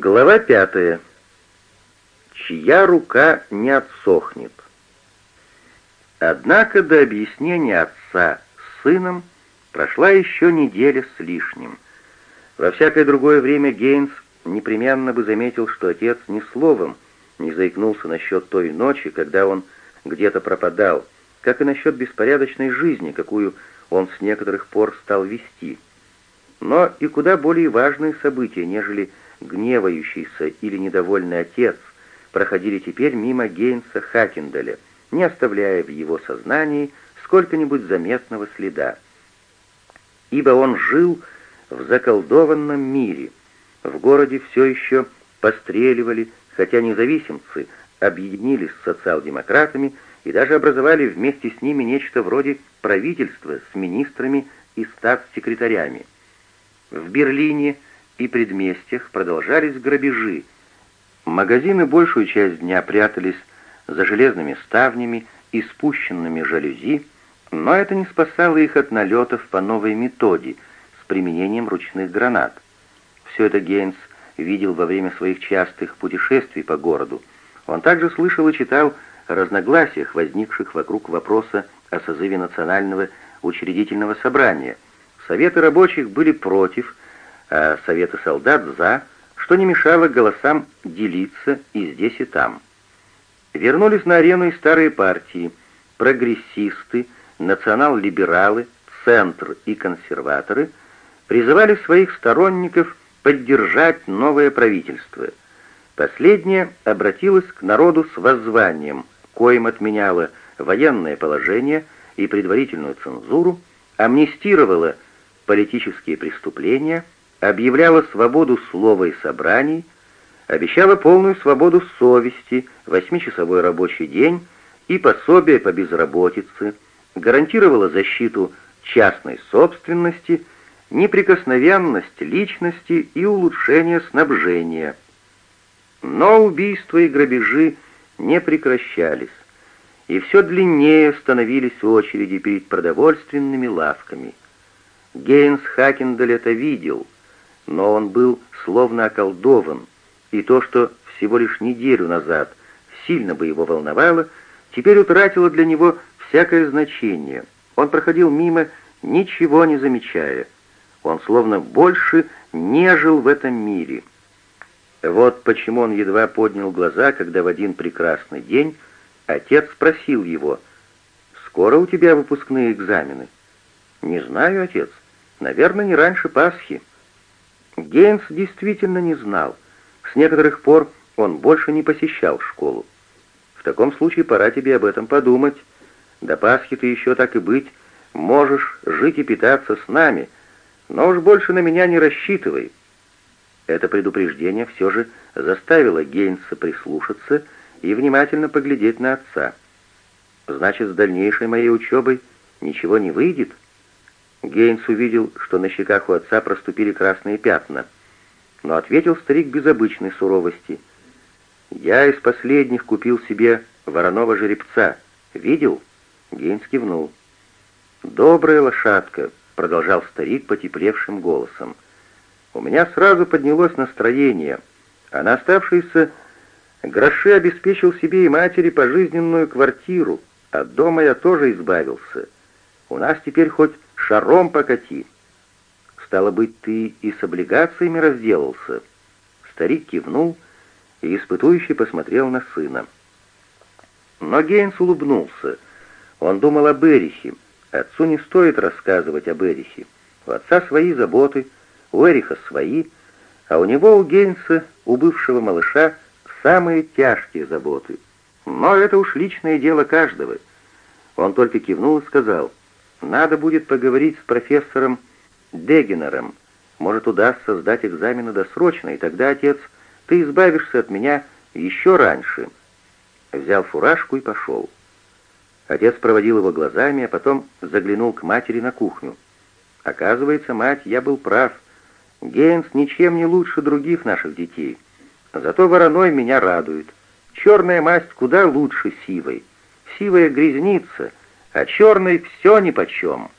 Глава пятая. Чья рука не отсохнет. Однако до объяснения отца с сыном прошла еще неделя с лишним. Во всякое другое время Гейнс непременно бы заметил, что отец ни словом не заикнулся насчет той ночи, когда он где-то пропадал, как и насчет беспорядочной жизни, какую он с некоторых пор стал вести. Но и куда более важные события, нежели гневающийся или недовольный отец, проходили теперь мимо Гейнса Хакендаля, не оставляя в его сознании сколько-нибудь заметного следа. Ибо он жил в заколдованном мире. В городе все еще постреливали, хотя независимцы объединились с социал-демократами и даже образовали вместе с ними нечто вроде правительства с министрами и статс-секретарями. В Берлине и предместьях продолжались грабежи. Магазины большую часть дня прятались за железными ставнями и спущенными жалюзи, но это не спасало их от налетов по новой методе с применением ручных гранат. Все это Гейнс видел во время своих частых путешествий по городу. Он также слышал и читал о разногласиях, возникших вокруг вопроса о созыве Национального учредительного собрания. Советы рабочих были против, а советы солдат за, что не мешало голосам делиться и здесь, и там. Вернулись на арену и старые партии, прогрессисты, национал-либералы, центр и консерваторы призывали своих сторонников поддержать новое правительство. Последнее обратилось к народу с воззванием, коим отменяло военное положение и предварительную цензуру, амнистировало политические преступления, объявляла свободу слова и собраний, обещала полную свободу совести, восьмичасовой рабочий день и пособие по безработице, гарантировала защиту частной собственности, неприкосновенность личности и улучшение снабжения. Но убийства и грабежи не прекращались, и все длиннее становились очереди перед продовольственными лавками. Гейнс Хакендаль это видел, но он был словно околдован, и то, что всего лишь неделю назад сильно бы его волновало, теперь утратило для него всякое значение. Он проходил мимо, ничего не замечая. Он словно больше не жил в этом мире. Вот почему он едва поднял глаза, когда в один прекрасный день отец спросил его, «Скоро у тебя выпускные экзамены?» «Не знаю, отец. Наверное, не раньше Пасхи». Гейнс действительно не знал. С некоторых пор он больше не посещал школу. «В таком случае пора тебе об этом подумать. До Пасхи ты еще так и быть можешь жить и питаться с нами, но уж больше на меня не рассчитывай». Это предупреждение все же заставило Гейнса прислушаться и внимательно поглядеть на отца. «Значит, с дальнейшей моей учебой ничего не выйдет?» Гейнс увидел, что на щеках у отца проступили красные пятна, но ответил старик без обычной суровости. «Я из последних купил себе вороного жеребца. Видел?» Гейнс кивнул. «Добрая лошадка», — продолжал старик потеплевшим голосом. У меня сразу поднялось настроение, а на оставшиеся гроши обеспечил себе и матери пожизненную квартиру. От дома я тоже избавился. У нас теперь хоть шаром покати. Стало быть, ты и с облигациями разделался. Старик кивнул и испытующий посмотрел на сына. Но Гейнс улыбнулся. Он думал об Эрихе. Отцу не стоит рассказывать об Эрихе. У отца свои заботы — у Эриха свои, а у него, у Гейнса, у бывшего малыша, самые тяжкие заботы. Но это уж личное дело каждого. Он только кивнул и сказал, «Надо будет поговорить с профессором Дегенером. Может, удастся сдать экзамены досрочно, и тогда, отец, ты избавишься от меня еще раньше». Взял фуражку и пошел. Отец проводил его глазами, а потом заглянул к матери на кухню. Оказывается, мать, я был прав — Гейнс ничем не лучше других наших детей. Зато вороной меня радует. Черная масть куда лучше сивой. Сивая грязница, а черной все нипочем.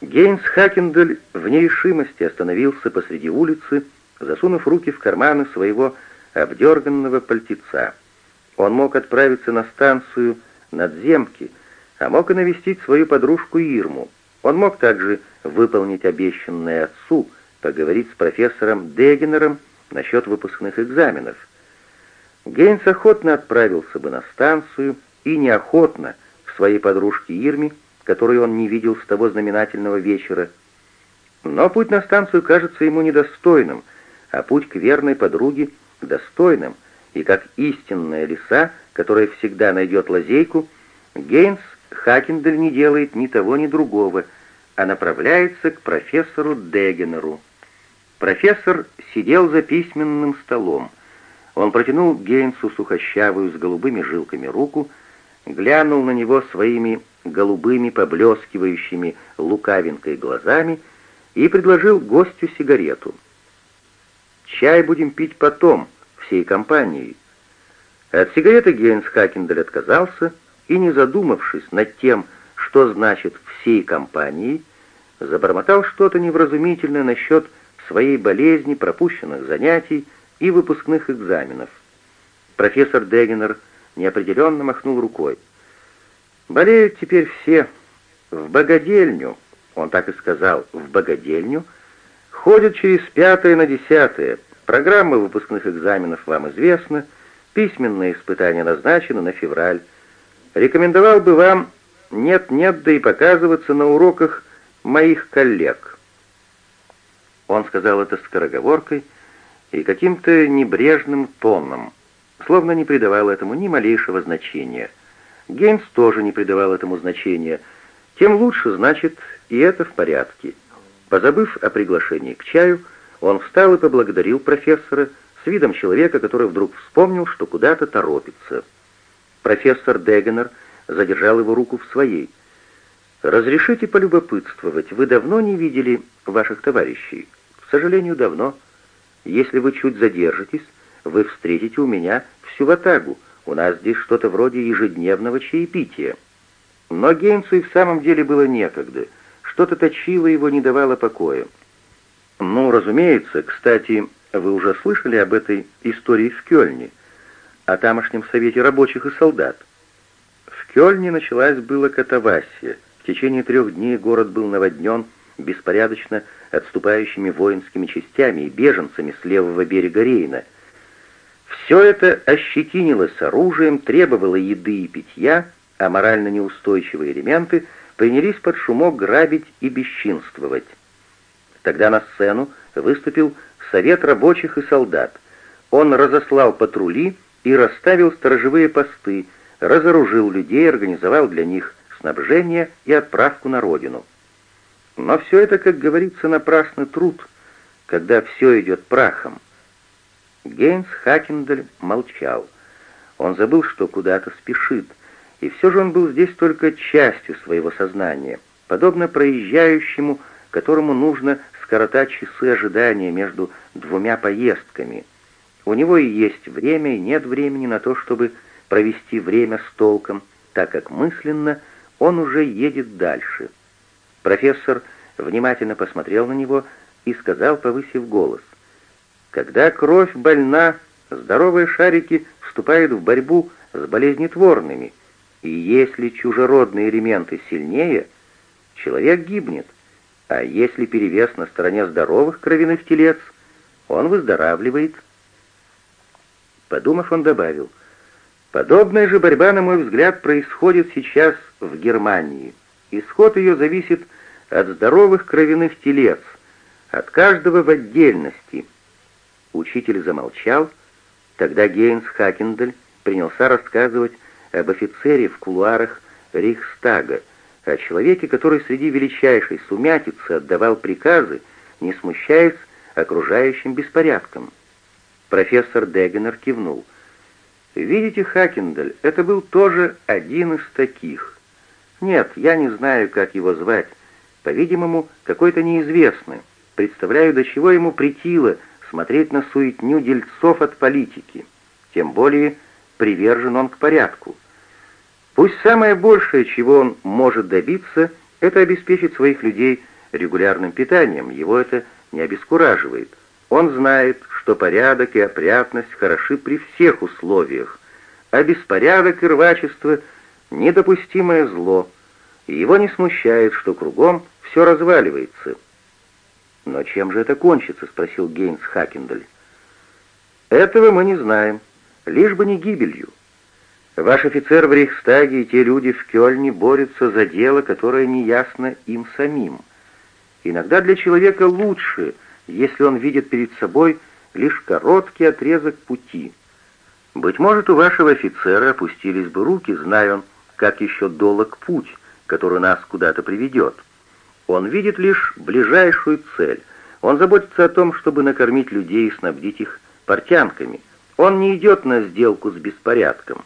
Гейнс Хакендель в нерешимости остановился посреди улицы, засунув руки в карманы своего обдерганного пальтеца. Он мог отправиться на станцию надземки, а мог и навестить свою подружку Ирму. Он мог также выполнить обещанное отцу, поговорить с профессором Дегенером насчет выпускных экзаменов. Гейнс охотно отправился бы на станцию и неохотно к своей подружке Ирме, которую он не видел с того знаменательного вечера. Но путь на станцию кажется ему недостойным, а путь к верной подруге — достойным, и как истинная лиса, которая всегда найдет лазейку, Гейнс Хакендель не делает ни того, ни другого, а направляется к профессору Дегенеру. Профессор сидел за письменным столом. Он протянул Гейнсу сухощавую с голубыми жилками руку, глянул на него своими голубыми, поблескивающими лукавинкой глазами и предложил гостю сигарету. «Чай будем пить потом, всей компанией». От сигареты Гейнс Хакендель отказался и, не задумавшись над тем, что значит «всей компанией», забормотал что-то невразумительное насчет своей болезни, пропущенных занятий и выпускных экзаменов. Профессор Дегенер неопределенно махнул рукой. Болеют теперь все. В богадельню, он так и сказал, в богадельню, ходят через пятое на десятое. Программа выпускных экзаменов вам известна, письменные испытания назначены на февраль. Рекомендовал бы вам нет-нет, да и показываться на уроках моих коллег. Он сказал это скороговоркой и каким-то небрежным тоном, словно не придавал этому ни малейшего значения — Гейнс тоже не придавал этому значения. Тем лучше, значит, и это в порядке. Позабыв о приглашении к чаю, он встал и поблагодарил профессора с видом человека, который вдруг вспомнил, что куда-то торопится. Профессор Дегенер задержал его руку в своей. «Разрешите полюбопытствовать, вы давно не видели ваших товарищей?» «К сожалению, давно. Если вы чуть задержитесь, вы встретите у меня всю ватагу, у нас здесь что-то вроде ежедневного чаепития. Но Гейнсу и в самом деле было некогда. Что-то точило его, не давало покоя. Ну, разумеется, кстати, вы уже слышали об этой истории в Кёльне, о тамошнем совете рабочих и солдат. В Кёльне началась была катавасия. В течение трех дней город был наводнен беспорядочно отступающими воинскими частями и беженцами с левого берега Рейна — все это ощетинилось оружием, требовало еды и питья, а морально неустойчивые элементы принялись под шумок грабить и бесчинствовать. Тогда на сцену выступил Совет рабочих и солдат. Он разослал патрули и расставил сторожевые посты, разоружил людей, организовал для них снабжение и отправку на родину. Но все это, как говорится, напрасный труд, когда все идет прахом. Гейнс Хакендель молчал. Он забыл, что куда-то спешит, и все же он был здесь только частью своего сознания, подобно проезжающему, которому нужно скоротать часы ожидания между двумя поездками. У него и есть время, и нет времени на то, чтобы провести время с толком, так как мысленно он уже едет дальше. Профессор внимательно посмотрел на него и сказал, повысив голос, когда кровь больна, здоровые шарики вступают в борьбу с болезнетворными, и если чужеродные элементы сильнее, человек гибнет, а если перевес на стороне здоровых кровяных телец, он выздоравливает. Подумав, он добавил, «Подобная же борьба, на мой взгляд, происходит сейчас в Германии. Исход ее зависит от здоровых кровяных телец, от каждого в отдельности» Учитель замолчал. Тогда Гейнс Хакендель принялся рассказывать об офицере в кулуарах Рейхстага, о человеке, который среди величайшей сумятицы отдавал приказы, не смущаясь окружающим беспорядком. Профессор Дегенер кивнул. «Видите, Хакендель, это был тоже один из таких. Нет, я не знаю, как его звать. По-видимому, какой-то неизвестный. Представляю, до чего ему притило смотреть на суетню дельцов от политики, тем более привержен он к порядку. Пусть самое большее, чего он может добиться, это обеспечить своих людей регулярным питанием, его это не обескураживает. Он знает, что порядок и опрятность хороши при всех условиях, а беспорядок и рвачество — недопустимое зло, и его не смущает, что кругом все разваливается. «Но чем же это кончится?» — спросил Гейнс Хакендаль. «Этого мы не знаем, лишь бы не гибелью. Ваш офицер в Рейхстаге и те люди в Кёльне борются за дело, которое неясно им самим. Иногда для человека лучше, если он видит перед собой лишь короткий отрезок пути. Быть может, у вашего офицера опустились бы руки, зная он, как еще долг путь, который нас куда-то приведет. Он видит лишь ближайшую цель. Он заботится о том, чтобы накормить людей и снабдить их портянками. Он не идет на сделку с беспорядком.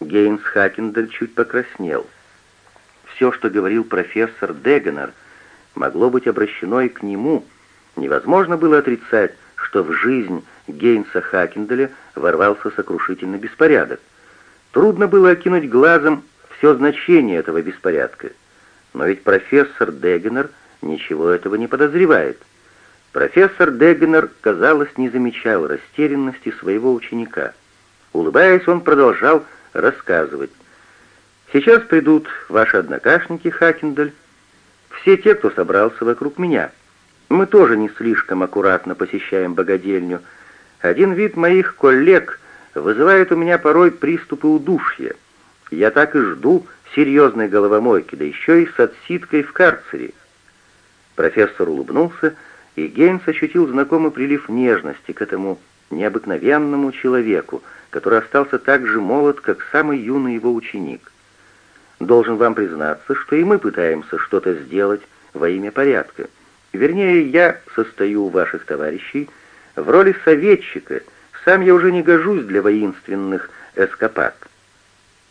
Гейнс Хакендаль чуть покраснел. Все, что говорил профессор Дегенер, могло быть обращено и к нему. Невозможно было отрицать, что в жизнь Гейнса Хакендаля ворвался сокрушительный беспорядок. Трудно было окинуть глазом все значение этого беспорядка. Но ведь профессор Дегенер ничего этого не подозревает. Профессор Дегенер, казалось, не замечал растерянности своего ученика. Улыбаясь, он продолжал рассказывать. «Сейчас придут ваши однокашники, Хакендаль, все те, кто собрался вокруг меня. Мы тоже не слишком аккуратно посещаем богадельню. Один вид моих коллег вызывает у меня порой приступы удушья. Я так и жду серьезной головомойки, да еще и с отсидкой в карцере». Профессор улыбнулся, и Гейнс ощутил знакомый прилив нежности к этому необыкновенному человеку, который остался так же молод, как самый юный его ученик. Должен вам признаться, что и мы пытаемся что-то сделать во имя порядка. Вернее, я состою у ваших товарищей в роли советчика, сам я уже не гожусь для воинственных эскапад.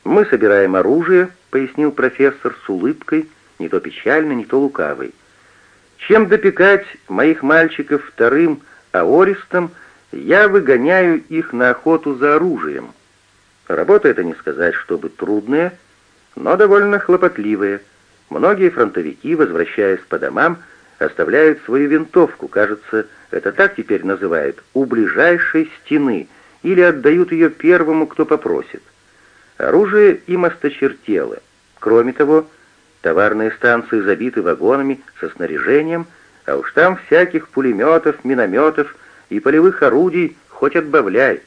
«Мы собираем оружие», — пояснил профессор с улыбкой, не то печальной, не то лукавой. «Чем допекать моих мальчиков вторым аористом, я выгоняю их на охоту за оружием. Работа это не сказать, чтобы трудная, но довольно хлопотливая. Многие фронтовики, возвращаясь по домам, оставляют свою винтовку, кажется, это так теперь называют, у ближайшей стены, или отдают ее первому, кто попросит. Оружие им осточертело. Кроме того, товарные станции забиты вагонами со снаряжением, а уж там всяких пулеметов, минометов, и полевых орудий хоть отбавляй.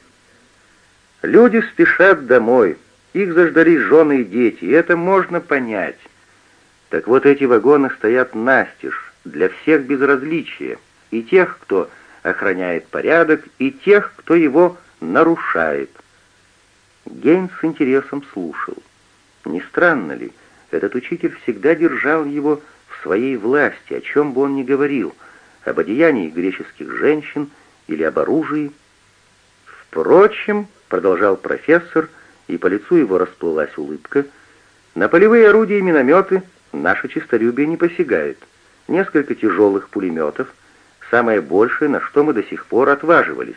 Люди спешат домой, их заждались жены и дети, и это можно понять. Так вот эти вагоны стоят настежь, для всех без различия, и тех, кто охраняет порядок, и тех, кто его нарушает. Гейнс с интересом слушал. Не странно ли, этот учитель всегда держал его в своей власти, о чем бы он ни говорил, об одеянии греческих женщин, или об оружии. Впрочем, продолжал профессор, и по лицу его расплылась улыбка, на полевые орудия и минометы наше честолюбие не посягает. Несколько тяжелых пулеметов, самое большее, на что мы до сих пор отваживались.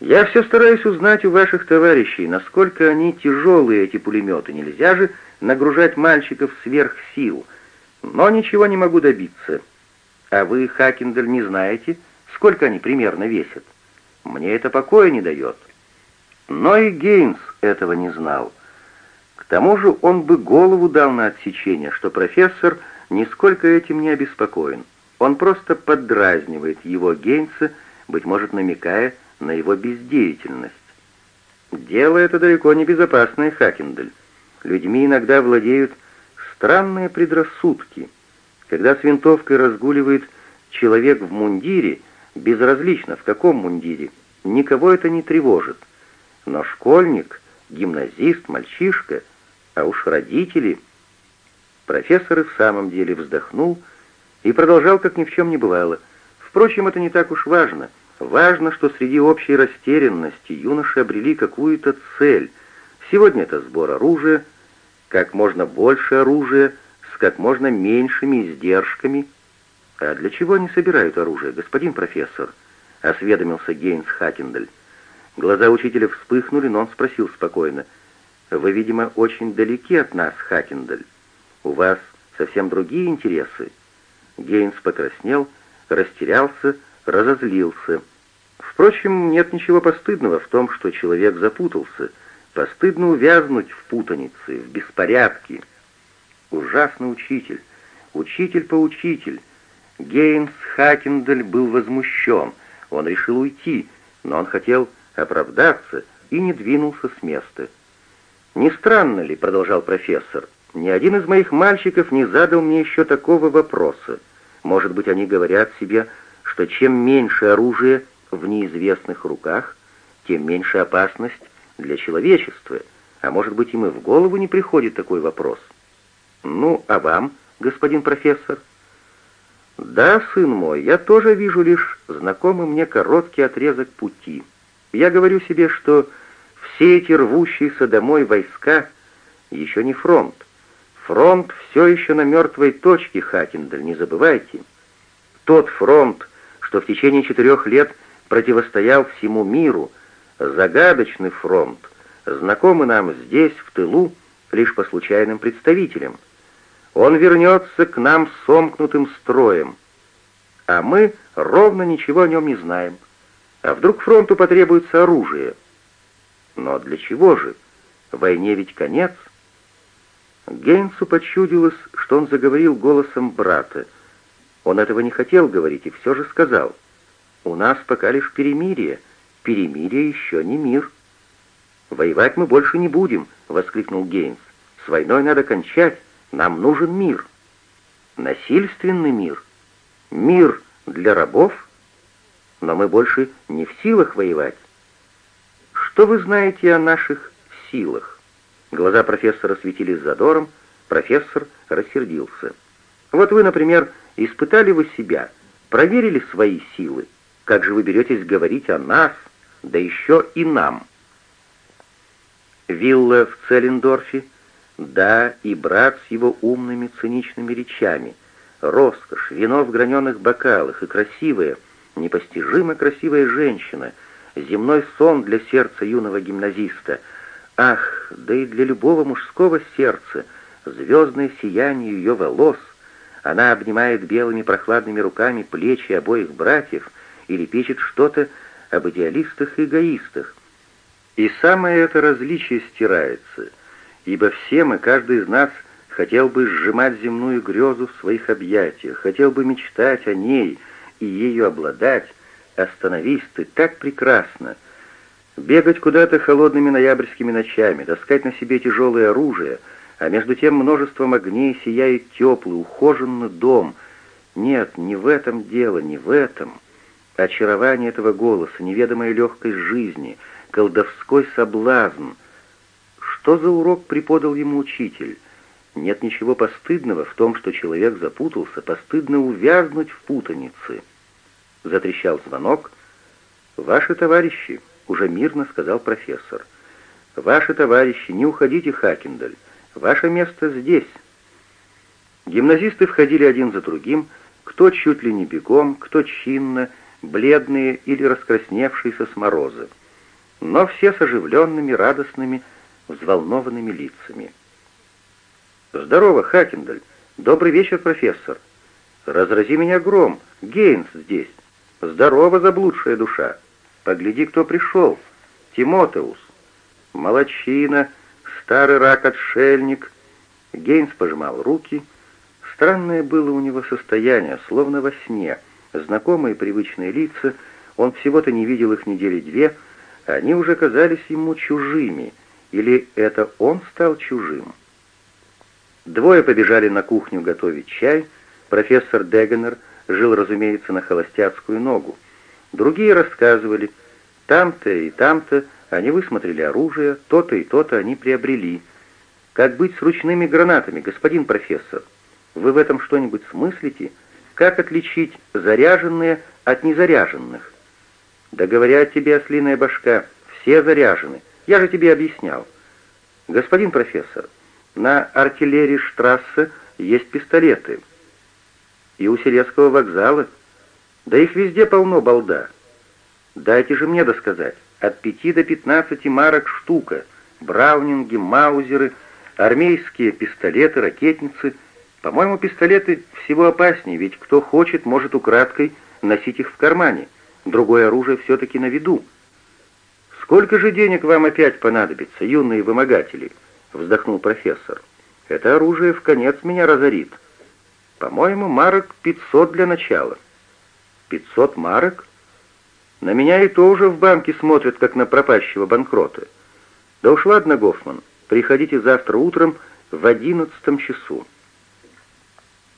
Я все стараюсь узнать у ваших товарищей, насколько они тяжелые, эти пулеметы. Нельзя же нагружать мальчиков сверх сил. Но ничего не могу добиться. А вы, Хакендаль, не знаете, Сколько они примерно весят? Мне это покоя не дает. Но и Гейнс этого не знал. К тому же он бы голову дал на отсечение, что профессор нисколько этим не обеспокоен. Он просто поддразнивает его Гейнса, быть может, намекая на его бездеятельность. Дело это далеко не безопасное, Хакендель. Людьми иногда владеют странные предрассудки. Когда с винтовкой разгуливает человек в мундире, Безразлично, в каком мундире. Никого это не тревожит. Но школьник, гимназист, мальчишка, а уж родители... Профессор и в самом деле вздохнул и продолжал, как ни в чем не бывало. Впрочем, это не так уж важно. Важно, что среди общей растерянности юноши обрели какую-то цель. Сегодня это сбор оружия, как можно больше оружия, с как можно меньшими издержками — «А для чего они собирают оружие, господин профессор?» — осведомился Гейнс Хакендаль. Глаза учителя вспыхнули, но он спросил спокойно. «Вы, видимо, очень далеки от нас, Хакендаль. У вас совсем другие интересы. Гейнс покраснел, растерялся, разозлился. Впрочем, нет ничего постыдного в том, что человек запутался. Постыдно увязнуть в путанице, в беспорядке. Ужасный учитель, учитель-поучитель. Гейнс Хакендель был возмущен. Он решил уйти, но он хотел оправдаться и не двинулся с места. «Не странно ли, — продолжал профессор, — ни один из моих мальчиков не задал мне еще такого вопроса. Может быть, они говорят себе, что чем меньше оружия в неизвестных руках, тем меньше опасность для человечества, а может быть, им и в голову не приходит такой вопрос. Ну, а вам, господин профессор?» «Да, сын мой, я тоже вижу лишь знакомый мне короткий отрезок пути. Я говорю себе, что все эти рвущиеся домой войска еще не фронт. Фронт все еще на мертвой точке, Хакендель, не забывайте. Тот фронт, что в течение четырех лет противостоял всему миру, загадочный фронт, знакомый нам здесь, в тылу, лишь по случайным представителям. Он вернется к нам сомкнутым строем, а мы ровно ничего о нем не знаем. А вдруг фронту потребуется оружие? Но для чего же? Войне ведь конец. Гейнсу почудилось, что он заговорил голосом брата. Он этого не хотел говорить и все же сказал. «У нас пока лишь перемирие. Перемирие еще не мир». «Воевать мы больше не будем», — воскликнул Гейнс. «С войной надо кончать. Нам нужен мир». «Насильственный мир? Мир для рабов?» но мы больше не в силах воевать. Что вы знаете о наших силах? Глаза профессора светились задором, профессор рассердился. Вот вы, например, испытали вы себя, проверили свои силы. Как же вы беретесь говорить о нас, да еще и нам? Вилла в Целлендорфе, да, и брат с его умными циничными речами, роскошь, вино в граненых бокалах и красивые — непостижимо красивая женщина, земной сон для сердца юного гимназиста. Ах, да и для любого мужского сердца, звездное сияние ее волос. Она обнимает белыми прохладными руками плечи обоих братьев или печет что-то об идеалистах и эгоистах. И самое это различие стирается, ибо все мы, каждый из нас, хотел бы сжимать земную грезу в своих объятиях, хотел бы мечтать о ней — и ею обладать, остановись ты, так прекрасно. Бегать куда-то холодными ноябрьскими ночами, таскать на себе тяжелое оружие, а между тем множеством огней сияет теплый, ухоженный дом. Нет, не в этом дело, не в этом. Очарование этого голоса, неведомая легкость жизни, колдовской соблазн. Что за урок преподал ему учитель? Нет ничего постыдного в том, что человек запутался, постыдно увязнуть в путанице. Затрещал звонок. «Ваши товарищи», — уже мирно сказал профессор. «Ваши товарищи, не уходите, Хакендаль. Ваше место здесь». Гимназисты входили один за другим, кто чуть ли не бегом, кто чинно, бледные или раскрасневшиеся с мороза. Но все с оживленными, радостными, взволнованными лицами. «Здорово, Хакендаль! Добрый вечер, профессор! Разрази меня гром! Гейнс здесь!» «Здорово, заблудшая душа! Погляди, кто пришел! Тимотеус!» «Молодчина! Старый рак-отшельник!» Гейнс пожимал руки. Странное было у него состояние, словно во сне. Знакомые привычные лица, он всего-то не видел их недели две, они уже казались ему чужими, или это он стал чужим. Двое побежали на кухню готовить чай, профессор Дегенер — жил, разумеется, на холостяцкую ногу. Другие рассказывали, там-то и там-то они высмотрели оружие, то-то и то-то они приобрели. Как быть с ручными гранатами, господин профессор? Вы в этом что-нибудь смыслите? Как отличить заряженные от незаряженных? Да говорят тебе, ослиная башка, все заряжены. Я же тебе объяснял. Господин профессор, на артиллерии Штрассе есть пистолеты и у Селецкого вокзала. Да их везде полно, балда. Дайте же мне досказать. От пяти до пятнадцати марок штука. Браунинги, маузеры, армейские пистолеты, ракетницы. По-моему, пистолеты всего опаснее, ведь кто хочет, может украдкой носить их в кармане. Другое оружие все-таки на виду. «Сколько же денег вам опять понадобится, юные вымогатели?» — вздохнул профессор. «Это оружие в конец меня разорит. По-моему, марок пятьсот для начала». «Пятьсот марок?» «На меня и то уже в банке смотрят, как на пропащего банкрота». «Да уж ладно, Гофман, приходите завтра утром в одиннадцатом часу».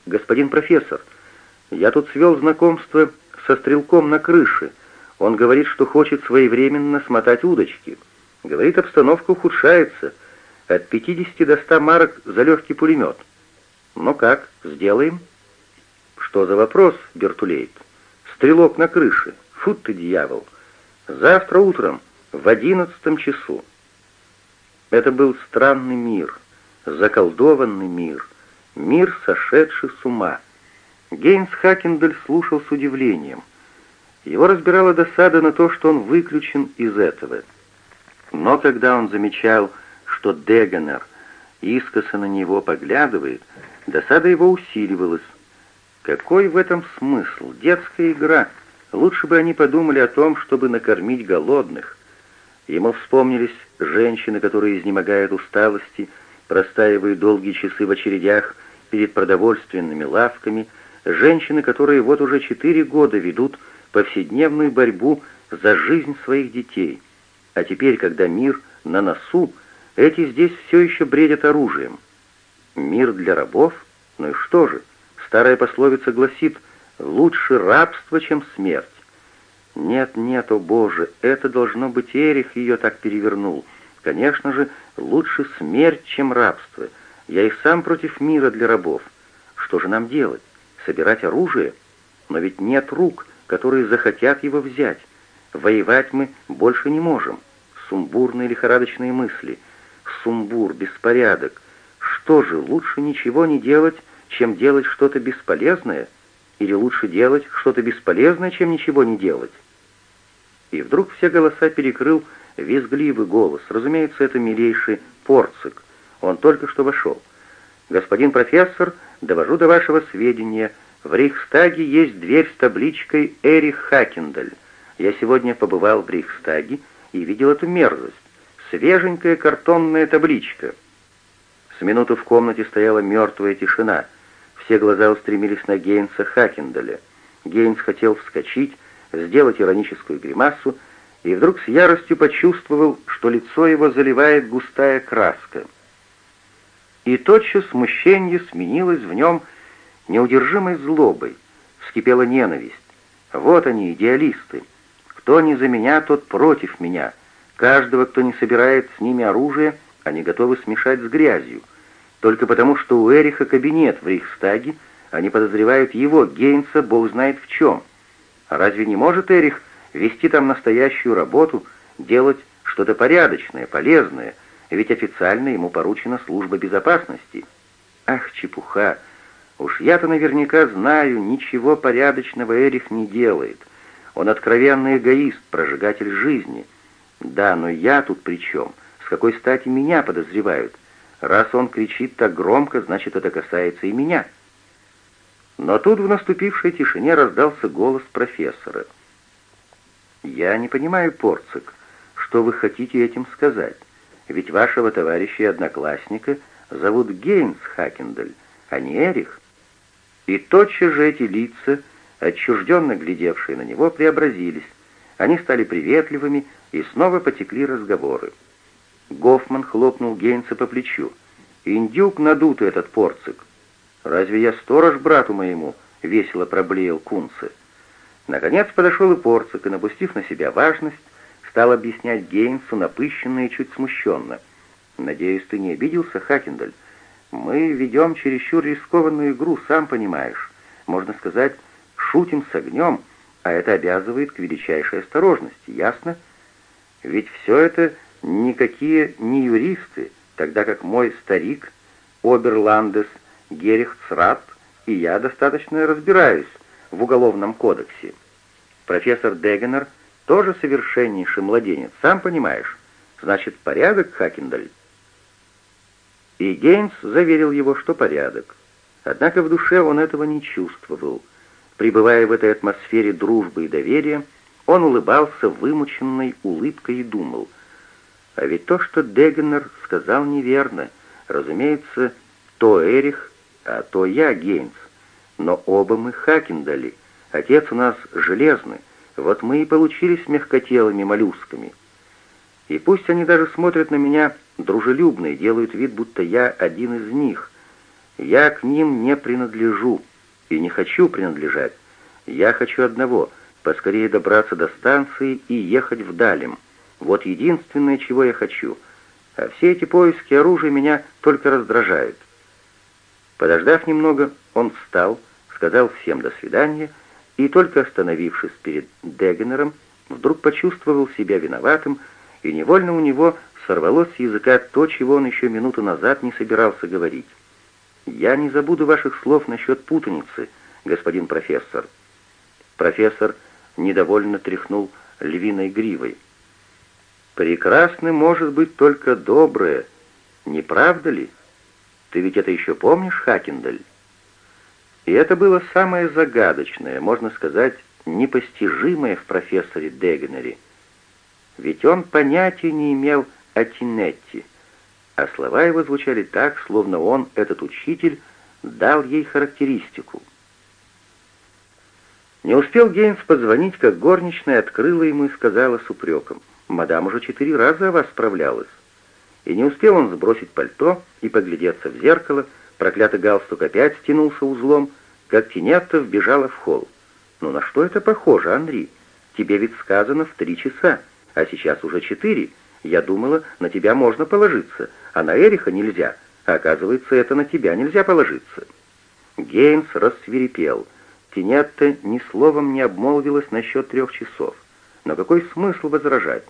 «Господин профессор, я тут свел знакомство со стрелком на крыше. Он говорит, что хочет своевременно смотать удочки. Говорит, обстановка ухудшается. От 50 до 100 марок за легкий пулемет. Ну как, сделаем?» «Что за вопрос, Бертулейт? Стрелок на крыше. Фу ты, дьявол! Завтра утром в одиннадцатом часу». Это был странный мир, заколдованный мир — Мир, сошедший с ума. Гейнс Хакендель слушал с удивлением. Его разбирала досада на то, что он выключен из этого. Но когда он замечал, что Дегенер искоса на него поглядывает, досада его усиливалась. Какой в этом смысл? Детская игра. Лучше бы они подумали о том, чтобы накормить голодных. Ему вспомнились женщины, которые изнемогают усталости, простаивают долгие часы в очередях перед продовольственными лавками, женщины, которые вот уже четыре года ведут повседневную борьбу за жизнь своих детей. А теперь, когда мир на носу, эти здесь все еще бредят оружием. Мир для рабов? Ну и что же? Старая пословица гласит «лучше рабство, чем смерть». Нет, нет, о боже, это должно быть Эрих ее так перевернул. Конечно же, лучше смерть, чем рабство — я и сам против мира для рабов. Что же нам делать? Собирать оружие? Но ведь нет рук, которые захотят его взять. Воевать мы больше не можем. Сумбурные лихорадочные мысли. Сумбур, беспорядок. Что же, лучше ничего не делать, чем делать что-то бесполезное? Или лучше делать что-то бесполезное, чем ничего не делать? И вдруг все голоса перекрыл визгливый голос. Разумеется, это милейший Порцик — он только что вошел. «Господин профессор, довожу до вашего сведения, в Рейхстаге есть дверь с табличкой «Эрих Хакендаль». Я сегодня побывал в Рейхстаге и видел эту мерзость. Свеженькая картонная табличка». С минуту в комнате стояла мертвая тишина. Все глаза устремились на Гейнса Хакендаля. Гейнс хотел вскочить, сделать ироническую гримасу, и вдруг с яростью почувствовал, что лицо его заливает густая краска — и тотчас смущение сменилось в нем неудержимой злобой, вскипела ненависть. Вот они, идеалисты. Кто не за меня, тот против меня. Каждого, кто не собирает с ними оружие, они готовы смешать с грязью. Только потому, что у Эриха кабинет в Рейхстаге, они подозревают его, Гейнса, бог знает в чем. А разве не может Эрих вести там настоящую работу, делать что-то порядочное, полезное, ведь официально ему поручена служба безопасности. Ах, чепуха! Уж я-то наверняка знаю, ничего порядочного Эрих не делает. Он откровенный эгоист, прожигатель жизни. Да, но я тут при чем? С какой стати меня подозревают? Раз он кричит так громко, значит, это касается и меня. Но тут в наступившей тишине раздался голос профессора. «Я не понимаю, Порцик, что вы хотите этим сказать?» Ведь вашего товарища и одноклассника зовут Гейнс Хакендель, а не Эрих. И тотчас же эти лица, отчужденно глядевшие на него, преобразились. Они стали приветливыми, и снова потекли разговоры. Гофман хлопнул Гейнса по плечу. «Индюк надутый этот порцик!» «Разве я сторож брату моему?» — весело проблеял Кунце. Наконец подошел и порцик, и, напустив на себя важность, стал объяснять Гейнсу напыщенно и чуть смущенно. «Надеюсь, ты не обиделся, Хакендаль? Мы ведем чересчур рискованную игру, сам понимаешь. Можно сказать, шутим с огнем, а это обязывает к величайшей осторожности, ясно? Ведь все это никакие не юристы, тогда как мой старик, Оберландес, Герихцрат и я достаточно разбираюсь в уголовном кодексе. Профессор Дегенер — тоже совершеннейший младенец, сам понимаешь. Значит, порядок, Хакендаль?» И Гейнс заверил его, что порядок. Однако в душе он этого не чувствовал. Пребывая в этой атмосфере дружбы и доверия, он улыбался вымученной улыбкой и думал, а ведь то, что Дегенер сказал неверно, разумеется, то Эрих, а то я, Гейнс. Но оба мы Хакендали. Отец у нас железный. Вот мы и получились мягкотелыми моллюсками. И пусть они даже смотрят на меня дружелюбно и делают вид, будто я один из них, я к ним не принадлежу и не хочу принадлежать. Я хочу одного — поскорее добраться до станции и ехать в Далем. Вот единственное, чего я хочу. А все эти поиски оружия меня только раздражают. Подождав немного, он встал, сказал всем «до свидания» и, только остановившись перед Дегенером, вдруг почувствовал себя виноватым, и невольно у него сорвалось с языка то, чего он еще минуту назад не собирался говорить. «Я не забуду ваших слов насчет путаницы, господин профессор». Профессор недовольно тряхнул львиной гривой. «Прекрасным может быть только доброе, не правда ли?» Ты ведь это еще помнишь, Хакендаль?» И это было самое загадочное, можно сказать, непостижимое в профессоре Дегенере. Ведь он понятия не имел о Тинетти, а слова его звучали так, словно он, этот учитель, дал ей характеристику. Не успел Гейнс позвонить, как горничная открыла ему и сказала с упреком, «Мадам уже четыре раза о вас справлялась». И не успел он сбросить пальто и поглядеться в зеркало, проклятый галстук опять стянулся узлом, как Тинетта вбежала в холл. «Ну на что это похоже, Андрей? Тебе ведь сказано в три часа, а сейчас уже четыре. Я думала, на тебя можно положиться, а на Эриха нельзя. А оказывается, это на тебя нельзя положиться». Гейнс рассверепел. Тинетта ни словом не обмолвилась насчет трех часов. Но какой смысл возражать?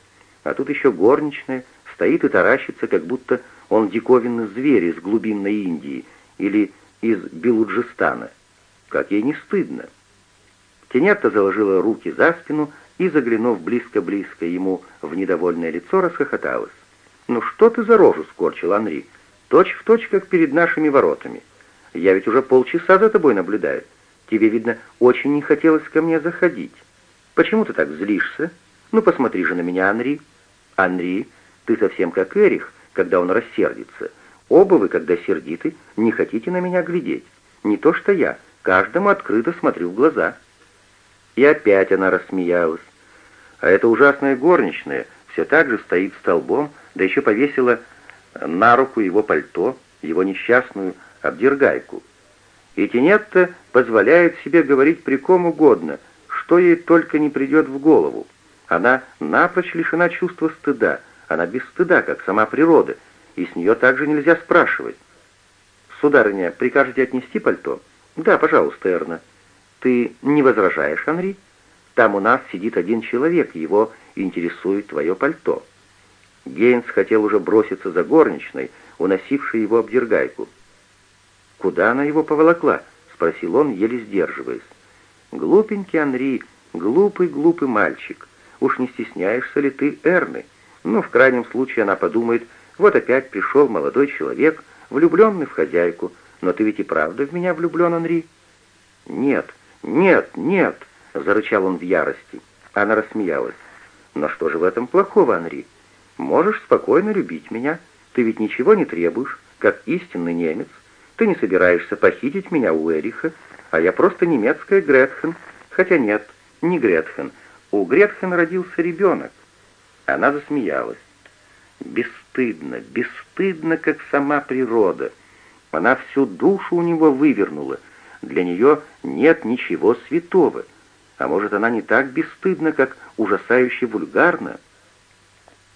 А тут еще горничная, стоит и таращится, как будто он диковинный зверь из глубинной Индии или из Белуджистана. Как ей не стыдно. Тенетта заложила руки за спину и, заглянув близко-близко ему в недовольное лицо, расхохоталась. «Ну что ты за рожу скорчил, Анри? Точь в точь, как перед нашими воротами. Я ведь уже полчаса за тобой наблюдаю. Тебе, видно, очень не хотелось ко мне заходить. Почему ты так злишься? Ну, посмотри же на меня, Анри. Анри, ты совсем как Эрих, когда он рассердится. Оба вы, когда сердиты, не хотите на меня глядеть. Не то что я, каждому открыто смотрю в глаза». И опять она рассмеялась. А эта ужасная горничная все так же стоит столбом, да еще повесила на руку его пальто, его несчастную обдергайку. И Тинетта позволяет себе говорить при ком угодно, что ей только не придет в голову. Она напрочь лишена чувства стыда, она без стыда, как сама природа, и с нее также нельзя спрашивать. «Сударыня, прикажете отнести пальто?» «Да, пожалуйста, Эрна». «Ты не возражаешь, Анри? Там у нас сидит один человек, его интересует твое пальто». Гейнс хотел уже броситься за горничной, уносившей его обдергайку. «Куда она его поволокла?» — спросил он, еле сдерживаясь. «Глупенький Анри, глупый-глупый мальчик. Уж не стесняешься ли ты Эрны?» Ну, в крайнем случае она подумает, вот опять пришел молодой человек, влюбленный в хозяйку, но ты ведь и правда в меня влюблен, Анри? Нет, нет, нет, зарычал он в ярости. Она рассмеялась. Но что же в этом плохого, Анри? Можешь спокойно любить меня, ты ведь ничего не требуешь, как истинный немец. Ты не собираешься похитить меня у Эриха, а я просто немецкая Гретхен. Хотя нет, не Гретхен. У Гретхен родился ребенок. Она засмеялась. Бесстыдно, бесстыдно, как сама природа. Она всю душу у него вывернула. Для нее нет ничего святого. А может, она не так бесстыдна, как ужасающе вульгарна?